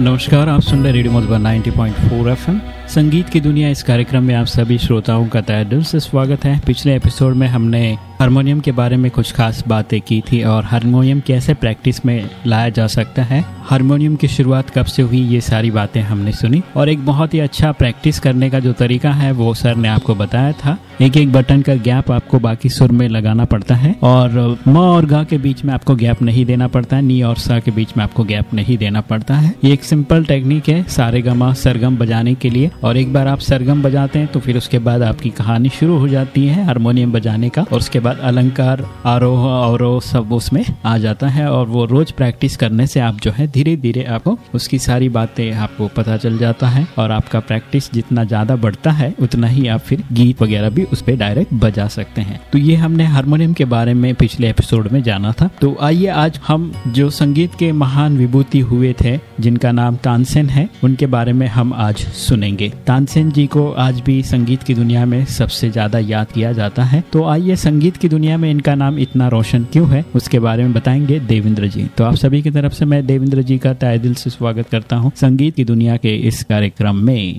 नमस्कार आप सुन रहे रेडियो मधुबन 90.4 एफएम। संगीत की दुनिया इस कार्यक्रम में आप सभी श्रोताओं का तय दिल से स्वागत है। पिछले एपिसोड में हमने हारमोनियम के बारे में कुछ खास बातें की थी और हारमोनियम कैसे प्रैक्टिस में लाया जा सकता है। हारमोनियम की शुरुआत कब से हुई ये सारी बातें हमने सुनी और एक बहुत ही अच्छा प्रैक्टिस करने का जो तरीका है वो सर ने आपको बताया था। एक एक बटन का गैप आपको बाकी सुर में लगाना पड़ता है और म और गा के बीच में आपको गैप नहीं देना पड़ता है। नी और सा के बीच में आपको गैप नहीं देना पड़ता है। ये एक सिंपल टेक्निक है सारे गमा सरगम बजाने के लिए और एक बार आप सरगम बजाते हैं तो फिर उसके बाद आपकी कहानी शुरू हो जाती है हारमोनियम बजाने का, और उसके बाद अलंकार, आरोह अवरोह सब उसमें आ जाता है, और वो रोज प्रैक्टिस करने से आप जो है धीरे धीरे आपको उसकी सारी बातें आपको पता चल जाता है, और आपका प्रैक्टिस जितना ज़्यादा बढ़ता है, उतना ही आप फिर गीत वगैरह भी उस पर डायरेक्ट बजा सकते हैं। तो ये हमने हारमोनियम के बारे में पिछले एपिसोड में जाना था। तो आइए आज हम जो संगीत के महान विभूति हुए थे, जिनका नाम तानसेन है, उनके बारे में हम आज सुनेंगे। तानसेन जी को आज भी संगीत की दुनिया में सबसे ज़्यादा याद किया जाता है तो आइए संगीत की दुनिया में इनका नाम इतना रोशन क्यों है, उसके बारे में बताएँगे देवेंद्र जी तो आप सभी की तरफ़ से मैं देवेंद्र जी का तय दिल से स्वागत करता हूँ। संगीत की दुनिया के इस कार्यक्रम में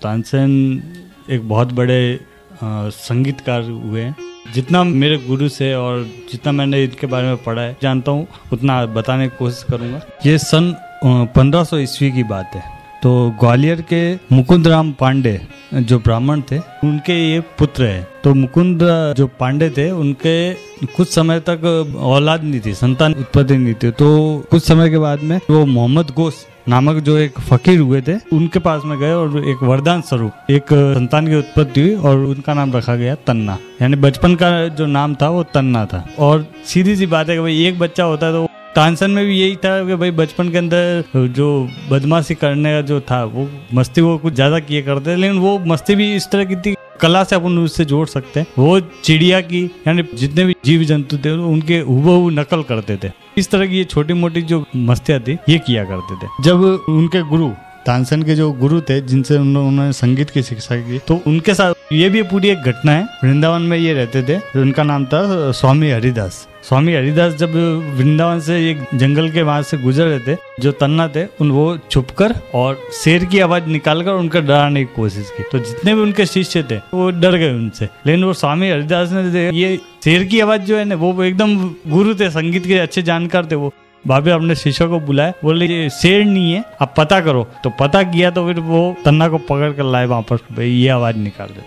तानसेन एक बहुत बड़े संगीतकार हुए जितना मेरे गुरु से और जितना मैंने इनके बारे में पढ़ा है, जानता हूँ, उतना बताने की कोशिश करूँगा ये सन पंद्रह सौ ईस्वी की बात है। तो ग्वालियर के मुकुंद राम पांडे जो ब्राह्मण थे, उनके ये पुत्र है। तो मुकुंद जो पांडे थे, उनके कुछ समय तक औलाद नहीं थी, संतान उत्पत्ति नहीं थी। तो कुछ समय के बाद में वो मोहम्मद गोश नामक जो एक फकीर हुए थे, उनके पास में गए और एक वरदान स्वरूप, एक संतान की उत्पत्ति हुई और उनका नाम रखा गया तन्ना। यानी बचपन का जो नाम था, वो तन्ना था। और सीधी सी बात है कि भाई, एक बच्चा होता है तो तानसन में भी यही था कि भाई बचपन के अंदर जो बदमाशी करने का जो था, वो मस्ती वो कुछ ज़्यादा किए करते लेकिन वो मस्ती भी इस तरह की थी, कला से अपन उससे जोड़ सकते हैं। वो चिड़िया की, यानी जितने भी जीव जंतु थे, उनके हु नकल करते थे। इस तरह की ये छोटी मोटी जो मस्तियाँ थी, ये किया करते थे। जब उनके गुरु तानसेन के जो गुरु थे, जिनसे उन्होंने संगीत की शिक्षा की तो उनके साथ ये भी पूरी एक घटना है। वृंदावन में ये रहते थे उनका नाम था स्वामी हरिदास। स्वामी हरिदास जब वृंदावन से एक जंगल के वहाँ से गुजर रहे थे, जो तन्ना थे, उन वो छुपकर और शेर की आवाज़ निकालकर उनका डराने की कोशिश की। तो जितने भी उनके शिष्य थे, वो डर गए उनसे। लेकिन वो स्वामी हरिदास ने, ये शेर की आवाज़ जो है ना, वो एकदम गुरु थे, संगीत के अच्छे जानकार थे वो। भाभी अपने शिष्य को बुलाए बोले ये शेर नहीं है आप पता करो। तो पता किया तो फिर वो तन्ना को पकड़ कर लाए वहाँ पर भाई ये आवाज़ निकाल दे।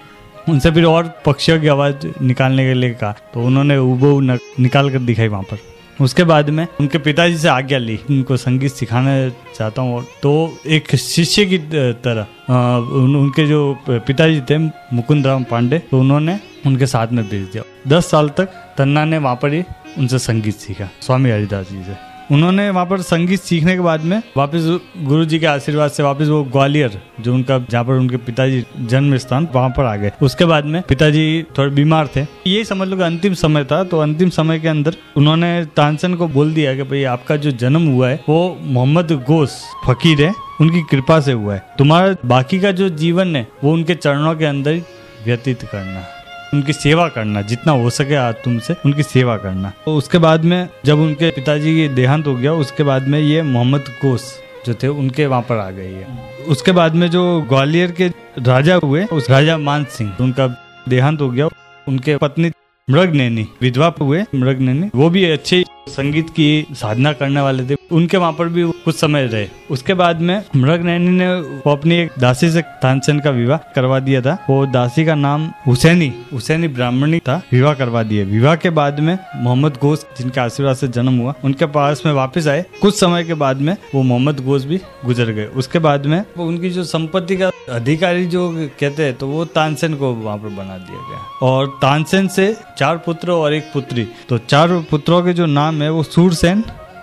उनसे फिर और पक्षियों की आवाज़ निकालने के लिए कहा। तो उन्होंने उबो निकाल कर दिखाई वहाँ पर। उसके बाद में उनके पिताजी से आज्ञा ली। उनको संगीत सिखाना चाहता हूँ। तो एक शिष्य की तरह उन, उनके जो पिताजी थे मुकुंद राम पांडे तो उन्होंने उनके साथ में भेज दिया। दस साल तक तन्ना ने वहाँ पर ही उनसे संगीत सीखा। स्वामी हरिदास जी से। उन्होंने वहाँ पर संगीत सीखने के बाद में वापस गुरु जी के आशीर्वाद से वापस वो ग्वालियर, जो उनका, जहाँ पर उनके पिताजी जन्म स्थान, वहाँ पर आ गए। उसके बाद में पिताजी थोड़े बीमार थे। ये समझ लो कि अंतिम समय था तो अंतिम समय के अंदर उन्होंने तानसेन को बोल दिया कि भाई, आपका जो जन्म हुआ है, वो मोहम्मद गोस फकीर है, उनकी कृपा से हुआ है। तुम्हारा बाकी का जो जीवन है, वो उनके चरणों के अंदर व्यतीत करना। है उनकी सेवा करना, जितना हो सके आज तुमसे उनकी सेवा करना। तो उसके बाद में, जब उनके पिताजी की देहांत हो गया, उसके बाद में ये मोहम्मद कोस जो थे, उनके वहाँ पर आ गई है उसके बाद में जो ग्वालियर के राजा हुए, उस राजा मान सिंह, उनका देहांत हो गया, उनके पत्नी मृग नैनी विधवा हुए मृग नैनी वो भी अच्छे संगीत की साधना करने वाले थे। उनके वहाँ पर भी कुछ समय रहे। उसके बाद में मृग नैनी ने वो अपनी एक दासी से तानसेन का विवाह करवा दिया था। वो दासी का नाम हुसैनी हुसैनी ब्राह्मणी था। विवाह करवा दिया विवाह के बाद में मोहम्मद घोष, जिनके आशीर्वाद से जन्म हुआ, उनके पास में वापस आए। कुछ समय के बाद में वो मोहम्मद घोष भी गुजर गए। उसके बाद में वो उनकी जो संपत्ति का अधिकारी जो कहते हैं तो वो तानसेन को वहाँ पर बना दिया गया। और तानसेन से चार पुत्र और एक पुत्री। तो चार पुत्रों के जो नाम है वो सूरसेन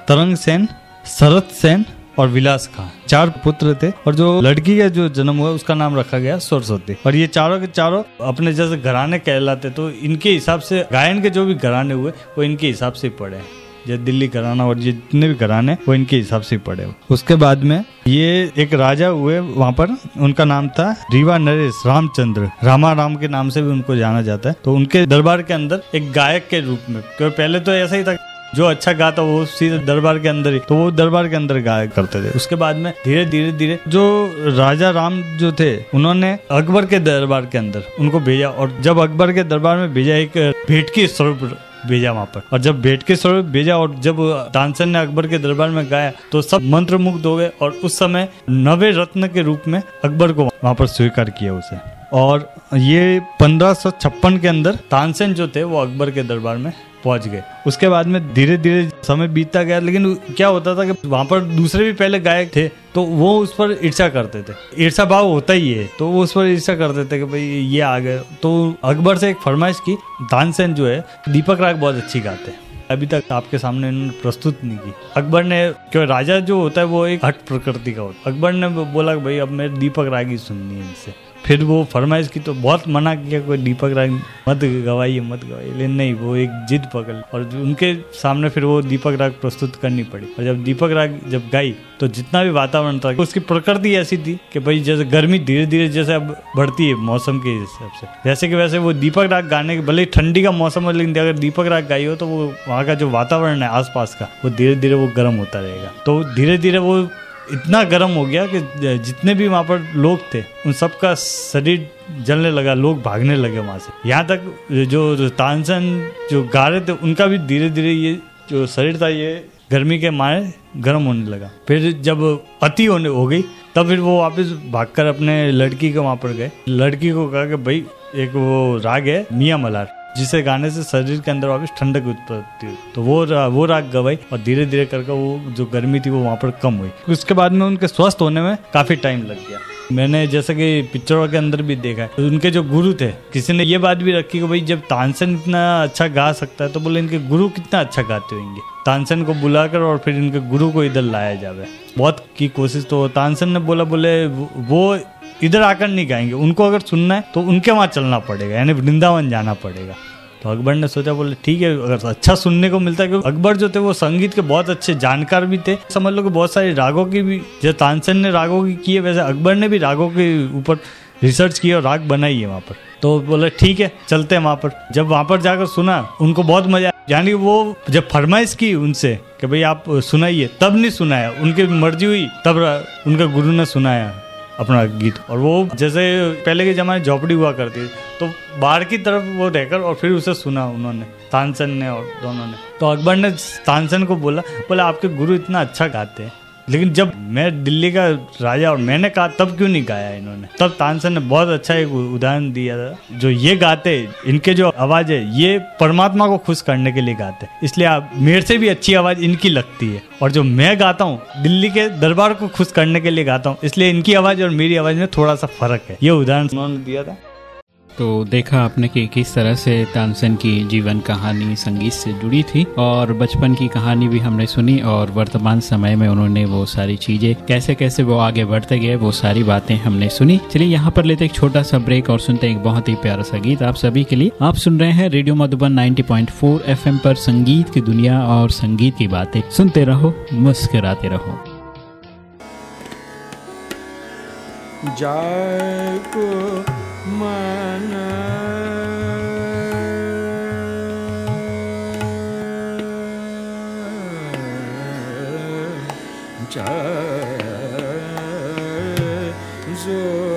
तरंग सेन शरद सेन और विलास खां। चार पुत्र थे और जो लड़की का जो जन्म हुआ उसका नाम रखा गया सरस्वती। और ये चारों के चारों अपने जैसे घराने कहलाते तो इनके हिसाब से गायन के जो भी घराने हुए, वो इनके हिसाब से पड़े जो दिल्ली घराना और ये जितने भी घराने, वो इनके हिसाब से पड़े उसके बाद में ये एक राजा हुए वहाँ पर, उनका नाम था रीवा नरेश रामचंद्र। रामा राम के नाम से भी उनको जाना जाता है। तो उनके दरबार के अंदर एक गायक के रूप में, क्योंकि पहले तो ऐसा ही था जो अच्छा गाता वो सीधे दरबार के अंदर ही तो वो दरबार के अंदर गाया करते थे। उसके बाद में धीरे धीरे धीरे जो राजा राम जो थे, उन्होंने अकबर के दरबार के अंदर उनको भेजा और जब अकबर के दरबार में भेजा, एक भेंट की स्वरूप भेजा वहाँ पर। और जब भेंट के स्वरूप भेजा और जब तानसेन ने अकबर के दरबार में गाया तो सब मंत्र मुग्ध हो गए और उस समय नवे रत्न के रूप में अकबर को वहाँ पर स्वीकार किया उसे। और ये पंद्रह के अंदर तानसेन जो थे, वो अकबर के दरबार में पहुँच गए। उसके बाद में धीरे धीरे समय बीतता गया, लेकिन क्या होता था कि वहाँ पर दूसरे भी पहले गायक थे तो वो उस पर ईर्षा करते थे। ईर्षा भाव होता ही है तो वो उस पर ईर्षा करते थे कि भाई ये आ गए। तो अकबर से एक फरमाइश की तानसेन जो है, दीपक राग बहुत अच्छी गाते हैं। अभी तक आपके सामने इन्होंने प्रस्तुत नहीं की। अकबर ने, क्यों, राजा जो होता है वो एक हट प्रकृति का होता अकबर ने बोला भाई, अब मेरे दीपक राग सुननी है इनसे। फिर वो फरमाइश की तो बहुत मना किया, कोई दीपक राग मत गवाइए मत गवाइए। लेकिन नहीं, वो एक जिद पकड़। और उनके सामने फिर वो दीपक राग प्रस्तुत करनी पड़ी। और जब दीपक राग जब गाई तो जितना भी वातावरण था, उसकी प्रकृति ऐसी थी कि भाई, जैसे गर्मी धीरे धीरे जैसे अब बढ़ती है मौसम के हिसाब से। जैसे कि वैसे वो दीपक राग गाने के, भले ठंडी का मौसम हो, लेकिन अगर दीपक राग गाई हो तो वो वहाँ का जो वातावरण है आसपास का, वो धीरे धीरे वो गर्म होता रहेगा। तो धीरे धीरे वो इतना गर्म हो गया कि जितने भी वहाँ पर लोग थे, उन सबका शरीर जलने लगा, लोग भागने लगे वहाँ से। यहाँ तक जो तानसन जो गा रहे थे, उनका भी धीरे धीरे ये जो शरीर था, ये गर्मी के मारे गर्म होने लगा। फिर जब अति होने, हो गई, तब फिर वो वापस भागकर अपने लड़की के वहाँ पर गए। लड़की को कहा कि, भाई, एक वो राग है, मियाँ मलार। जिसे गाने से शरीर के अंदर वापस ठंडक उत्पत्ति हुई। तो वो वो राग गवाई और धीरे धीरे करके वो जो गर्मी थी वो वहाँ पर कम हुई। उसके बाद में उनके स्वस्थ होने में काफ़ी टाइम लग गया। मैंने जैसे कि पिक्चरों के अंदर भी देखा है, उनके जो गुरु थे, किसी ने ये बात भी रखी कि भाई जब तानसेन इतना अच्छा गा सकता है तो बोले इनके गुरु कितना अच्छा गाते होंगे। तानसेन को बुलाकर और फिर इनके गुरु को इधर लाया जावे। बहुत की कोशिश तो तानसेन ने बोला, बोले वो इधर आकर नहीं गाएँगे। उनको अगर सुनना है तो उनके वहाँ चलना पड़ेगा, यानी वृंदावन जाना पड़ेगा। तो अकबर ने सोचा, बोले, ठीक है, अगर अच्छा सुनने को मिलता है क्योंकि अकबर जो थे, वो संगीत के बहुत अच्छे जानकार भी थे। समझ लो कि बहुत सारे रागों की भी, जैसे तानसेन ने रागों की की है, वैसे अकबर ने भी रागों के ऊपर रिसर्च किया और राग बनाई है वहाँ पर। तो बोले, ठीक है, चलते हैं वहाँ पर। जब वहाँ पर जाकर सुना, उनको बहुत मज़ा यानी वो जब फरमाइश की उनसे कि, भाई, आप सुनाइए। तब नहीं सुनाया, उनकी मर्ज़ी हुई, तब उनका गुरु ने सुनाया अपना गीत। और वो जैसे पहले के ज़माने झोपड़ी हुआ करती थी। तो बाहर की तरफ़ वो रहकर और फिर उसे सुना उन्होंने, तानसेन ने और दोनों ने। तो अकबर ने तानसेन को बोला बोला, आपके गुरु इतना अच्छा गाते हैं। लेकिन जब मैं दिल्ली का राजा और मैंने कहा, तब क्यों नहीं गाया इन्होंने? तब तानसेन ने बहुत अच्छा एक उदाहरण दिया था, जो ये गाते, इनके जो आवाज़ है, ये परमात्मा को खुश करने के लिए गाते इसलिए आप, मेरे से भी अच्छी आवाज़ इनकी लगती है। और जो मैं गाता हूँ, दिल्ली के दरबार को खुश करने के लिए गाता हूँ, इसलिए इनकी आवाज़ और मेरी आवाज़ में थोड़ा सा फ़र्क है। ये उदाहरण उन्होंने दिया था। तो देखा आपने कि किस तरह से तानसेन की जीवन कहानी संगीत से जुड़ी थी और बचपन की कहानी भी हमने सुनी और वर्तमान समय में उन्होंने वो सारी चीज़ें कैसे कैसे वो आगे बढ़ते गए, वो सारी बातें हमने सुनी। चलिए यहाँ पर लेते एक छोटा सा ब्रेक और सुनते एक बहुत ही प्यारा सा गीत। आप सभी के लिए आप सुन रहे हैं रेडियो मधुबन नाइन्टी पॉइंट पर संगीत की दुनिया और संगीत की बातें। सुनते रहो, मुस्कुराते रहो। जय को मन cha zo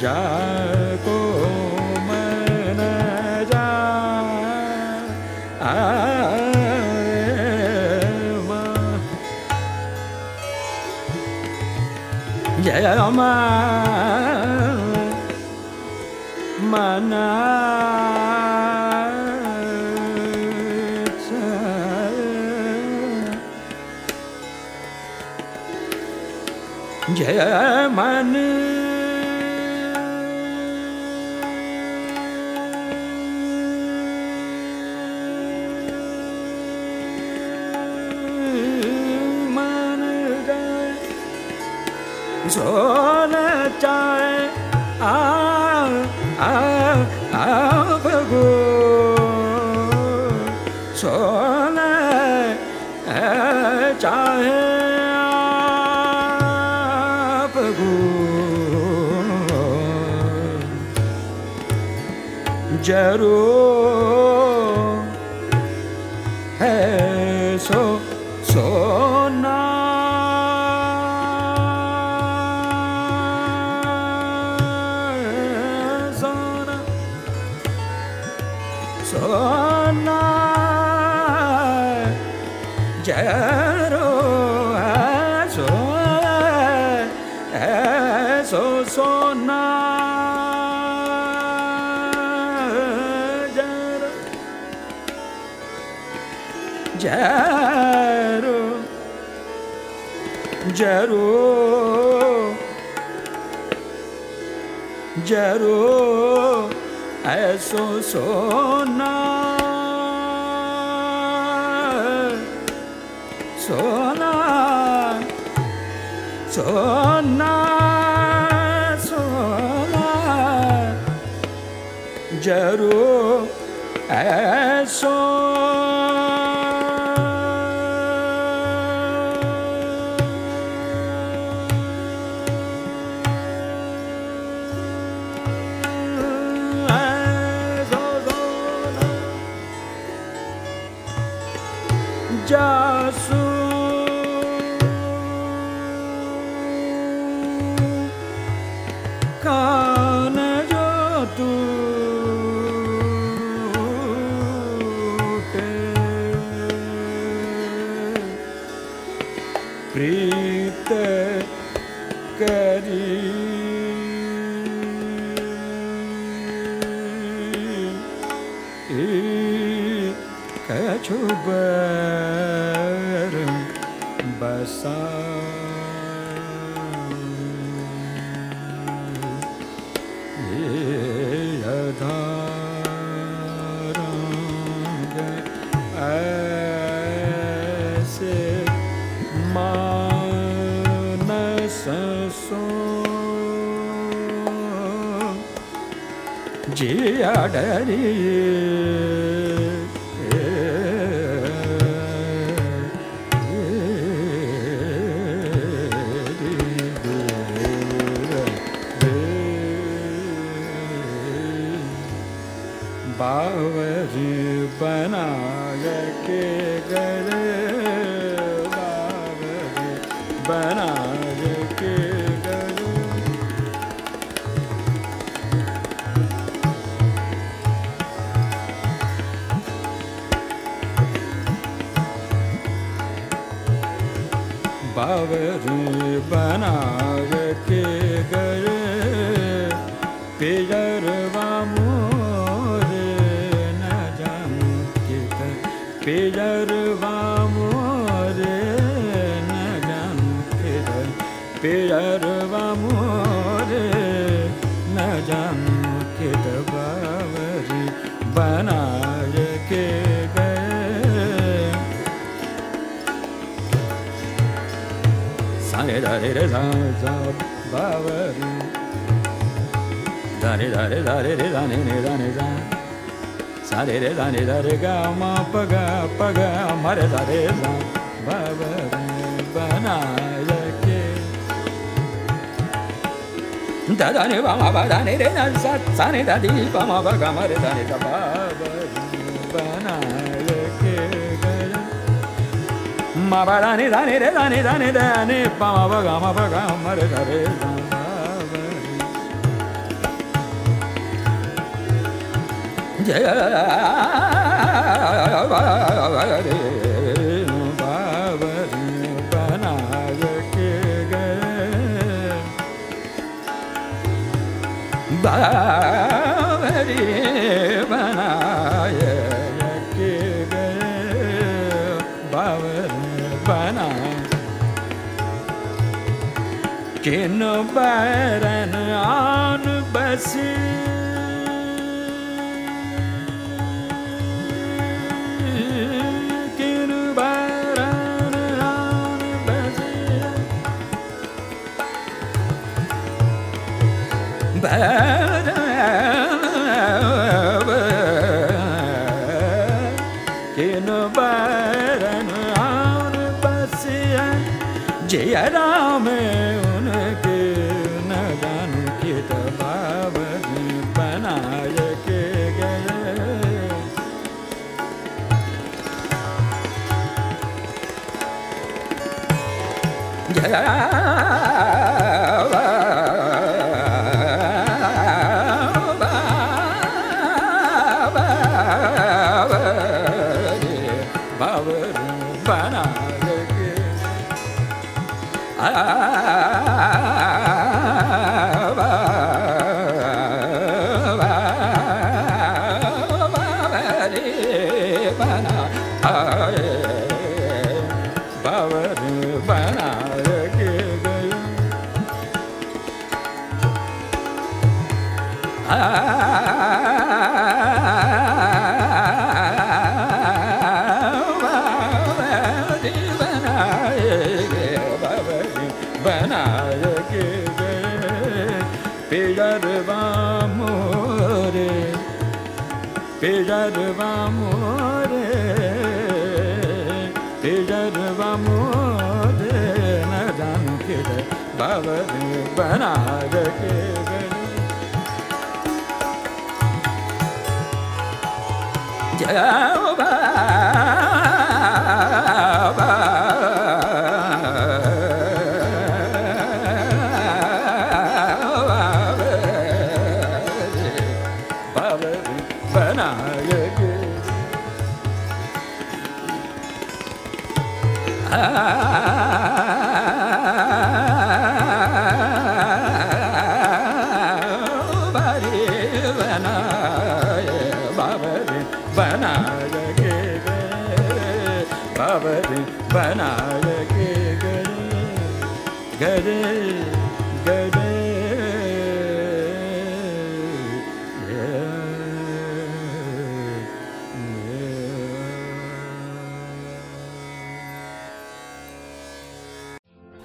जाको मन जा जय मान जय मन सोन चाय आ आ आ भगो सोन चाहे ज़रूर सोना जरो सो सो सोना। जरो जरो जरो जरो ऐसो सोना। बना धारे रे सा सा बावरी धारे धारे धारे रे धाने ने धाने सा सारे रे धाने धारे गा मा पगा पगा मरे धारे सा बावरी बनाय के दादा ने बामा बादा ने रे ना सा सा ने दादी बामा बगा मरे धाने सा बावरी बनाय के गया ma ba da ni da ni da ni da ni da ni pa ma ba ga ma ba ga ma re da re da ba ba ri. Ja ba ba re ba ba ri ba na ya ke ga ba किन बैरन आन बसी। बावर बना के abadi bana bekleyin Cevap ah,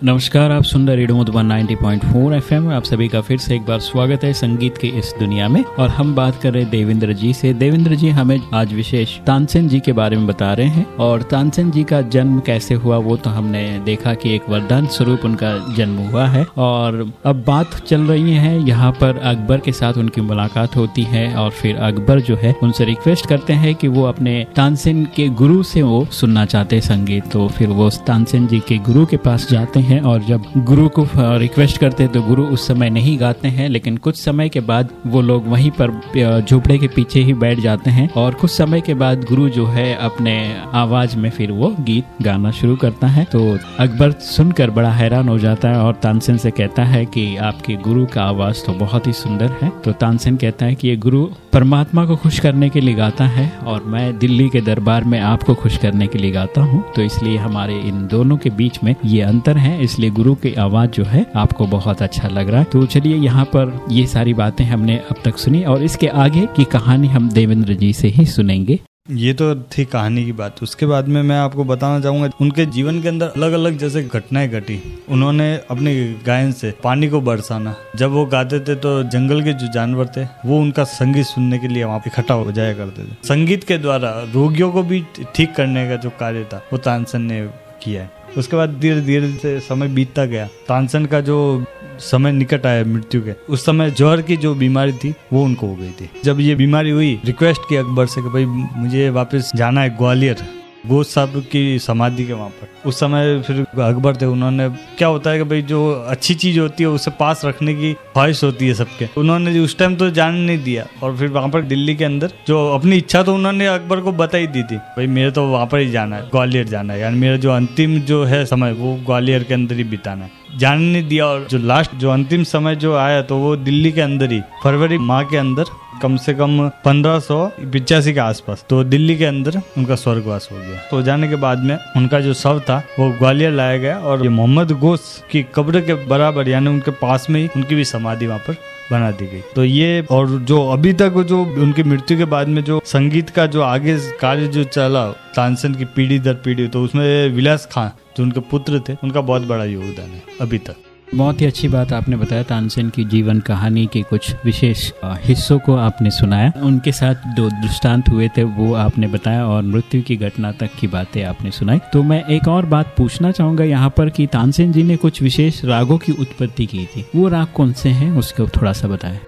नमस्कार, आप सुन रहे radio Madhuban 90.4 FM. आप सभी का फिर से एक बार स्वागत है संगीत के इस दुनिया में। और हम बात कर रहे हैं देवेंद्र जी से। देवेंद्र जी हमें आज विशेष तानसेन जी के बारे में बता रहे हैं। और तानसेन जी का जन्म कैसे हुआ, वो तो हमने देखा कि एक वरदान स्वरूप उनका जन्म हुआ है। और अब बात चल रही है, यहाँ पर अकबर के साथ उनकी मुलाकात होती है। और फिर अकबर जो है, उनसे रिक्वेस्ट करते हैं कि वो अपने तानसेन के गुरु से वो सुनना चाहते हैं संगीत। तो फिर वो तानसेन जी के गुरु के पास जाते हैं। हैं और जब गुरु को रिक्वेस्ट करते हैं तो गुरु उस समय नहीं गाते हैं, लेकिन कुछ समय के बाद वो लोग वहीं पर झोपड़े के पीछे ही बैठ जाते हैं और कुछ समय के बाद गुरु जो है अपने आवाज़ में फिर वो गीत गाना शुरू करता है। तो अकबर सुनकर बड़ा हैरान हो जाता है और तानसेन से कहता है कि आपके गुरु का आवाज़ तो बहुत ही सुंदर है। तो तानसेन कहता है कि ये गुरु परमात्मा को खुश करने के लिए गाता है और मैं दिल्ली के दरबार में आपको खुश करने के लिए गाता हूँ। तो इसलिए हमारे इन दोनों के बीच में ये अंतर है। इसलिए गुरु की आवाज़ जो है आपको बहुत अच्छा लग रहा है। तो चलिए यहाँ पर ये सारी बातें हमने अब तक सुनी और इसके आगे की कहानी हम देवेंद्र जी से ही सुनेंगे। ये तो थी कहानी की बात। उसके बाद में मैं आपको बताना चाहूँगा, उनके जीवन के अंदर अलग अलग जैसे घटनाएँ घटी। उन्होंने अपने गायन से पानी को बरसाना। जब वो गाते थे तो जंगल के जो जानवर थे, वो उनका संगीत सुनने के लिए वहाँ इकट्ठा हो जाया करते थे। संगीत के द्वारा रोगियों को भी ठीक करने का जो कार्य था, वो तानसन ने किया है। उसके बाद धीरे धीरे से समय बीतता गया। तानसन का जो समय निकट आया, मृत्यु के, उस समय जौहर की जो बीमारी थी, वो उनको हो गई थी। जब ये बीमारी हुई रिक्वेस्ट की अकबर से कि भाई, मुझे वापस जाना है ग्वालियर। वो सब की समाधि के वहाँ पर। उस समय फिर अकबर थे, उन्होंने, क्या होता है कि भाई जो अच्छी चीज़ होती है, उसे पास रखने की ख्वाहिश होती है सबके। उन्होंने उस टाइम तो जान नहीं दिया, और फिर वहाँ पर दिल्ली के अंदर जो अपनी इच्छा तो उन्होंने अकबर को बता ही दी थी, भाई मेरे तो वहाँ पर ही जाना है, ग्वालियर जाना है। यानी मेरा जो अंतिम जो है समय, वो ग्वालियर के अंदर ही बिताना है। जान नहीं दिया, और जो लास्ट जो अंतिम समय जो आया तो वो दिल्ली के अंदर ही, फरवरी माह के अंदर कम से कम पंद्रह सौ पिचासी के आसपास। तो दिल्ली के अंदर उनका स्वर्गवास हो गया। तो जाने के बाद में उनका जो शव था, वो ग्वालियर लाया गया और मोहम्मद गोस की कब्र के बराबर, यानी उनके पास में ही उनकी भी समाधि वहाँ पर बना दी गई। तो ये और जो अभी तक जो उनकी मृत्यु के बाद में जो संगीत का जो आगे कार्य जो चला, तानसेन की पीढ़ी दर पीढ़ी तो उसमें विलास खान जो उनके पुत्र थे, उनका बहुत बड़ा योगदान है अभी तक। बहुत ही अच्छी बात आपने बताया, तानसेन की जीवन कहानी के कुछ विशेष हिस्सों को आपने सुनाया। उनके साथ जो दृष्टांत हुए थे, वो आपने बताया और मृत्यु की घटना तक की बातें आपने सुनाई। तो मैं एक और बात पूछना चाहूँगा यहाँ पर कि तानसेन जी ने कुछ विशेष रागों की उत्पत्ति की थी। वो राग कौन से हैं, उसको थोड़ा सा बताएँ।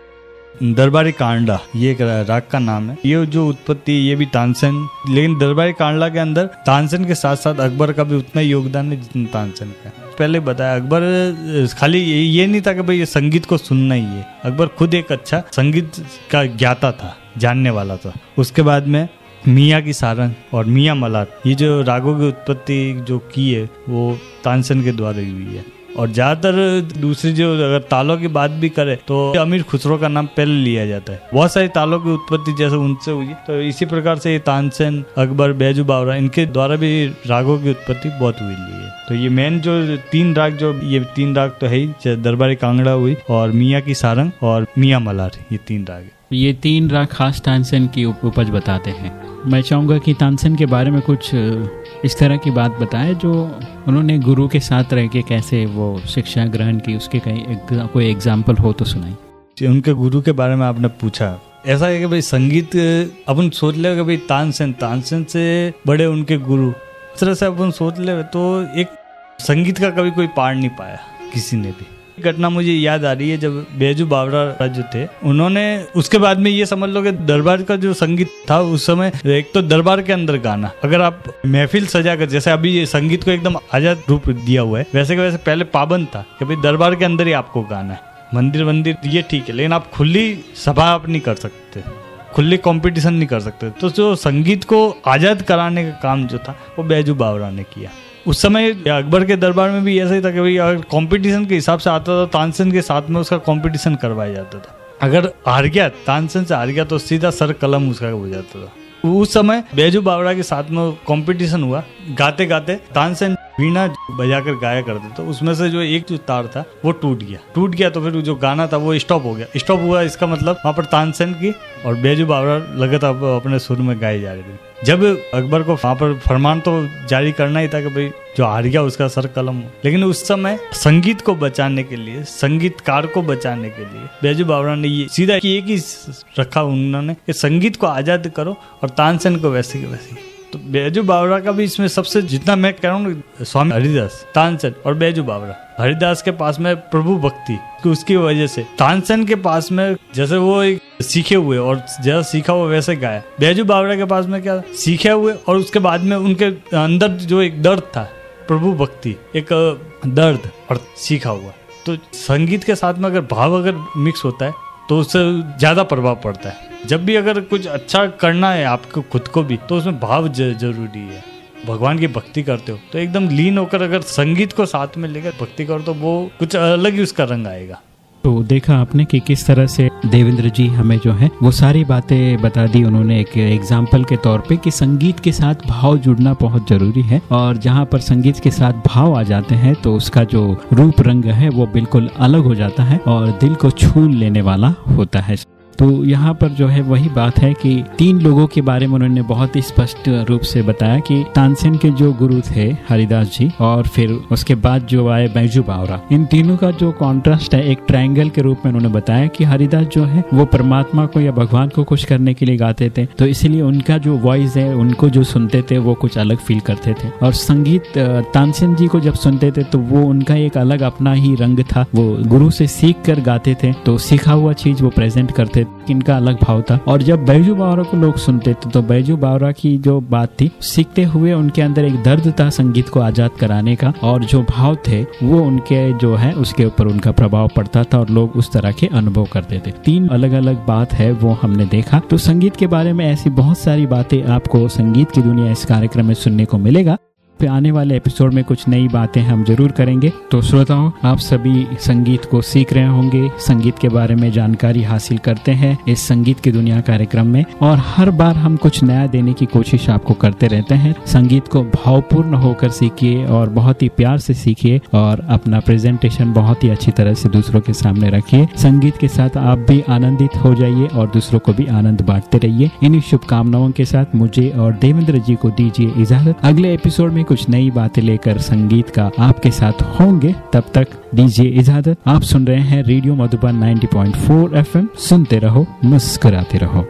दरबारी कांडा ये एक राग का नाम है। ये जो उत्पत्ति ये भी तानसेन लेकिन दरबारी कांडा के अंदर तानसेन के साथ साथ अकबर का भी उतना योगदान है जितना तानसेन का पहले बताया अकबर खाली ये, नहीं था कि भाई ये संगीत को सुनना ही है। अकबर खुद एक अच्छा संगीत का ज्ञाता था जानने वाला था। उसके बाद में मियाँ की सारंग और मियाँ मलार ये जो रागों की उत्पत्ति जो की है वो तानसेन के द्वारा हुई है। और ज़्यादातर दूसरी जो अगर तालों की बात भी करे तो अमीर खुसरो का नाम पहले लिया जाता है। बहुत सारी तालों की उत्पत्ति जैसे उनसे हुई तो इसी प्रकार से ये तानसेन, अकबर, बैजू, बावरा, इनके द्वारा भी रागों की उत्पत्ति बहुत हुई है। तो ये मेन जो तीन राग, जो ये तीन राग तो है ही दरबारी कांगड़ा हुई और मियाँ की सारंग और मियाँ मलार, ये तीन राग ये तीन राग खास तानसेन की उपज बताते हैं। मैं चाहूँगा कि तानसेन के बारे में कुछ इस तरह की बात बताएँ जो उन्होंने गुरु के साथ रह के कैसे वो शिक्षा ग्रहण की उसके कहीं एक, कोई एग्ज़ाम्पल हो तो सुनाई। उनके गुरु के बारे में आपने पूछा। ऐसा है कि भाई संगीत अपन सोच ले कि भाई तानसेन तानसेन से बड़े उनके गुरु। इस तरह से अपन सोच ले तो एक संगीत का कभी कोई पार नहीं पाया किसी ने भी। घटना मुझे याद आ रही है जब बेजू बावरा जो थे। उन्होंने, उसके बाद में ये समझ लो कि दरबार का जो संगीत था, उस समय एक तो दरबार के अंदर गाना। अगर आप महफिल सजा कर, जैसे अभी ये संगीत को एकदम आज़ाद रूप दिया हुआ है, वैसे के वैसे पहले पाबंद था कि भाई दरबार के अंदर ही आपको गाना है। मंदिर वंदिर ये ठीक है, लेकिन आप खुली सभा आप नहीं कर सकते। खुली कंपटीशन नहीं कर सकते। तो जो संगीत को आज़ाद कराने का काम जो था, वो बैजू बावरा ने किया। उस समय अकबर के दरबार में भी ऐसा ही था कि भाई, अगर कॉम्पिटिशन के हिसाब से आता था तानसेन के साथ में उसका कॉम्पिटिशन करवाया जाता था। अगर हार गया, तानसेन से हार गया तो सीधा सर कलम उसका हो जाता था। उस समय बेजू बावड़ा के साथ में कॉम्पिटिशन हुआ। गाते गाते तानसेन वीणा बजाकर गाया करते तो उसमें से जो एक जो तार था, वो टूट गया। टूट गया तो फिर जो गाना था, वो स्टॉप हो गया। स्टॉप हुआ, इसका मतलब वहाँ पर तानसेन की और बेजू बावड़ा लगातार अपने सुर में गाए जा रहे थे। जब अकबर को वहाँ पर फरमान तो जारी करना ही था कि भाई, जो हार गया उसका सर कलम हो। लेकिन उस समय संगीत को बचाने के लिए, संगीतकार को बचाने के लिए बेजू बावरा ने ये सीधा एक ही रखा उन्होंने कि संगीत को आज़ाद करो और तानसेन को वैसे के वैसे। तो बैजू बावरा का भी इसमें सबसे जितना मैं कह रहा हूँ स्वामी हरिदास, तानसेन और बैजू बावरा। हरिदास के पास में प्रभु भक्ति उसकी वजह से। तानसेन के पास में जैसे वो एक सीखे हुए और जैसा सीखा हुआ वैसे गाया। बैजू बावरा के पास में क्या सीखे हुए और उसके बाद में उनके अंदर जो एक दर्द था, प्रभु भक्ति, एक दर्द और सीखा हुआ। तो संगीत के साथ में अगर भाव अगर मिक्स होता है तो उससे ज़्यादा प्रभाव पड़ता है। जब भी अगर कुछ अच्छा करना है आपको, खुद को भी तो उसमें भाव ज़रूरी है। भगवान की भक्ति करते हो तो एकदम लीन होकर अगर संगीत को साथ में लेकर भक्ति करो तो वो कुछ अलग ही उसका रंग आएगा। तो देखा आपने कि किस तरह से देवेंद्र जी हमें जो है, वो सारी बातें बता दी उन्होंने एक एग्ज़ाम्पल के तौर पे कि संगीत के साथ भाव जुड़ना बहुत ज़रूरी है और जहाँ पर संगीत के साथ भाव आ जाते हैं तो उसका जो रूप रंग है, वो बिल्कुल अलग हो जाता है और दिल को छून लेने वाला होता है। तो यहाँ पर जो है वही बात है कि तीन लोगों के बारे में उन्होंने बहुत ही स्पष्ट रूप से बताया कि तानसेन के जो गुरु थे हरिदास जी और फिर उसके बाद जो आए बैजू बावरा, इन तीनों का जो कॉन्ट्रास्ट है, एक ट्रायंगल के रूप में उन्होंने बताया कि हरिदास जो है, वो परमात्मा को या भगवान को खुश करने के लिए गाते थे। तो इसलिए उनका जो वॉइस है, उनको जो सुनते थे, वो कुछ अलग फील करते थे। और संगीत तानसेन जी को जब सुनते थे तो वो उनका एक अलग अपना ही रंग था। वो गुरु से सीख कर गाते थे तो सीखा हुआ चीज़ वो प्रेजेंट करते इनका अलग भाव था। और जब बैजू बावरा को लोग सुनते थे तो बैजू बावरा की जो बात थी, सीखते हुए उनके अंदर एक दर्द था संगीत को आज़ाद कराने का, और जो भाव थे, वो उनके जो है, उसके ऊपर उनका प्रभाव पड़ता था और लोग उस तरह के अनुभव करते थे। तीन अलग अलग बात है, वो हमने देखा। तो संगीत के बारे में ऐसी बहुत सारी बातें आपको संगीत की दुनिया इस कार्यक्रम में सुनने को मिलेगा। पे आने वाले एपिसोड में कुछ नई बातें हम ज़रूर करेंगे। तो श्रोताओं, आप सभी संगीत को सीख रहे होंगे। संगीत के बारे में जानकारी हासिल करते हैं इस संगीत की दुनिया कार्यक्रम में। और हर बार हम कुछ नया देने की कोशिश आपको करते रहते हैं। संगीत को भावपूर्ण होकर सीखिए और बहुत ही प्यार से सीखिए और अपना प्रेजेंटेशन बहुत ही अच्छी तरह से दूसरों के सामने रखिए। संगीत के साथ आप भी आनंदित हो जाइए और दूसरों को भी आनंद बांटते रहिए। इन्हीं शुभकामनाओं के साथ मुझे और देवेंद्र जी को दीजिए इजाज़त। अगले एपिसोड में कुछ नई बातें लेकर संगीत का आपके साथ होंगे। तब तक दीजिए इजाज़त। आप सुन रहे हैं रेडियो मधुबन 90.4 एफएम। सुनते रहो, मुस्कुराते रहो।